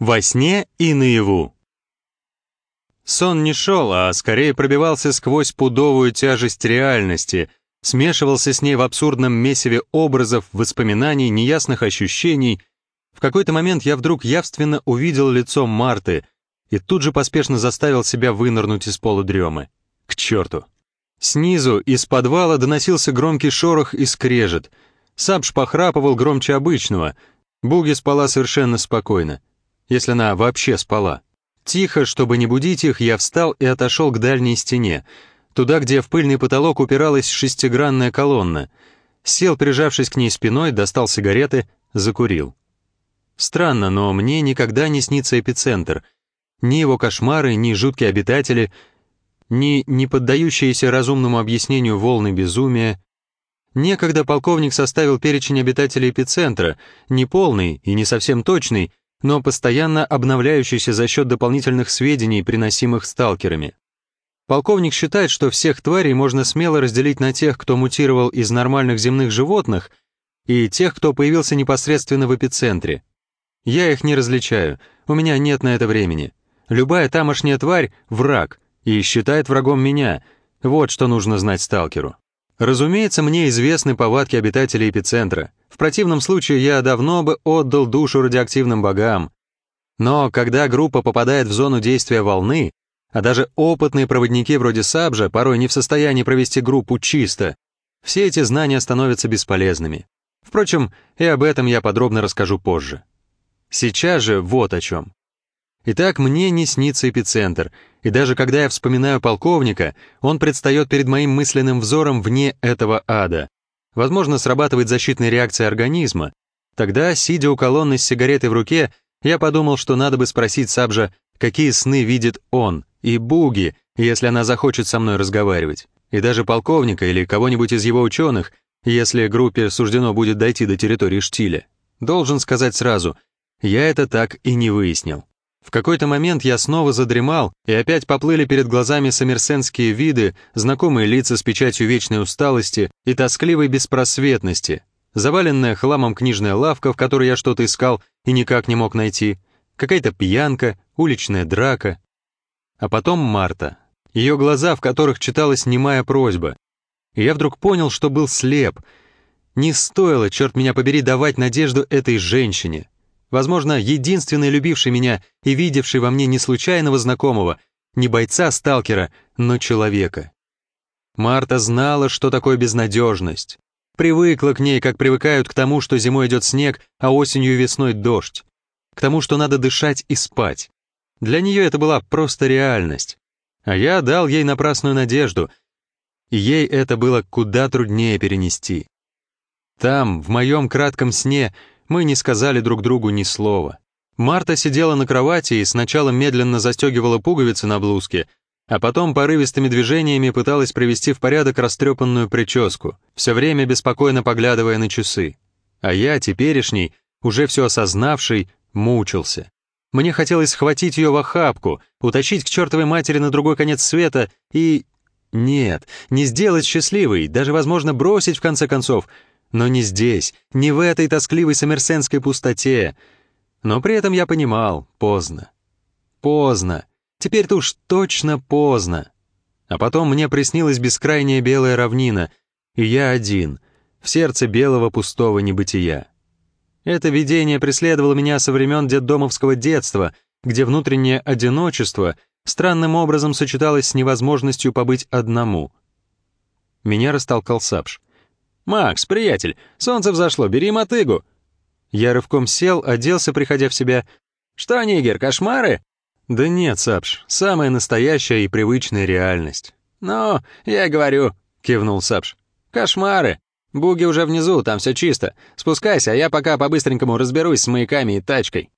Во сне и наяву. Сон не шел, а скорее пробивался сквозь пудовую тяжесть реальности, смешивался с ней в абсурдном месиве образов, воспоминаний, неясных ощущений. В какой-то момент я вдруг явственно увидел лицо Марты и тут же поспешно заставил себя вынырнуть из полудремы. К черту! Снизу, из подвала, доносился громкий шорох и скрежет. Сапш похрапывал громче обычного. Буги спала совершенно спокойно если она вообще спала. Тихо, чтобы не будить их, я встал и отошел к дальней стене, туда, где в пыльный потолок упиралась шестигранная колонна. Сел, прижавшись к ней спиной, достал сигареты, закурил. Странно, но мне никогда не снится эпицентр. Ни его кошмары, ни жуткие обитатели, ни не поддающиеся разумному объяснению волны безумия. Некогда полковник составил перечень обитателей эпицентра, не полный и не совсем точный, но постоянно обновляющийся за счет дополнительных сведений, приносимых сталкерами. Полковник считает, что всех тварей можно смело разделить на тех, кто мутировал из нормальных земных животных, и тех, кто появился непосредственно в эпицентре. Я их не различаю, у меня нет на это времени. Любая тамошняя тварь — враг, и считает врагом меня. Вот что нужно знать сталкеру. Разумеется, мне известны повадки обитателей эпицентра. В противном случае я давно бы отдал душу радиоактивным богам. Но когда группа попадает в зону действия волны, а даже опытные проводники вроде Сабжа порой не в состоянии провести группу чисто, все эти знания становятся бесполезными. Впрочем, и об этом я подробно расскажу позже. Сейчас же вот о чем. Итак, мне не снится эпицентр, и даже когда я вспоминаю полковника, он предстает перед моим мысленным взором вне этого ада. Возможно, срабатывает защитная реакция организма. Тогда, сидя у колонны с сигаретой в руке, я подумал, что надо бы спросить Сабжа, какие сны видит он, и Буги, если она захочет со мной разговаривать, и даже полковника или кого-нибудь из его ученых, если группе суждено будет дойти до территории Штиля. Должен сказать сразу, я это так и не выяснил. В какой-то момент я снова задремал, и опять поплыли перед глазами сомерсенские виды, знакомые лица с печатью вечной усталости и тоскливой беспросветности, заваленная хламом книжная лавка, в которой я что-то искал и никак не мог найти, какая-то пьянка, уличная драка. А потом Марта, ее глаза, в которых читалась немая просьба. И я вдруг понял, что был слеп. Не стоило, черт меня побери, давать надежду этой женщине возможно, единственный любивший меня и видевший во мне не случайного знакомого, не бойца-сталкера, но человека. Марта знала, что такое безнадежность. Привыкла к ней, как привыкают к тому, что зимой идет снег, а осенью и весной дождь. К тому, что надо дышать и спать. Для нее это была просто реальность. А я дал ей напрасную надежду, и ей это было куда труднее перенести. Там, в моем кратком сне, мы не сказали друг другу ни слова. Марта сидела на кровати и сначала медленно застегивала пуговицы на блузке, а потом порывистыми движениями пыталась привести в порядок растрепанную прическу, все время беспокойно поглядывая на часы. А я, теперешний, уже все осознавший, мучился. Мне хотелось схватить ее в охапку, утащить к чертовой матери на другой конец света и... Нет, не сделать счастливой, даже, возможно, бросить в конце концов — но не здесь, не в этой тоскливой сомерсенской пустоте. Но при этом я понимал, поздно. Поздно. Теперь-то уж точно поздно. А потом мне приснилась бескрайняя белая равнина, и я один, в сердце белого пустого небытия. Это видение преследовало меня со времен детдомовского детства, где внутреннее одиночество странным образом сочеталось с невозможностью побыть одному. Меня растолкал Сапш. «Макс, приятель, солнце взошло, бери мотыгу». Я рывком сел, оделся, приходя в себя. «Что, Нигер, кошмары?» «Да нет, Сапш, самая настоящая и привычная реальность». «Ну, я говорю», — кивнул Сапш. «Кошмары. Буги уже внизу, там все чисто. Спускайся, а я пока по-быстренькому разберусь с маяками и тачкой».